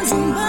doesn't.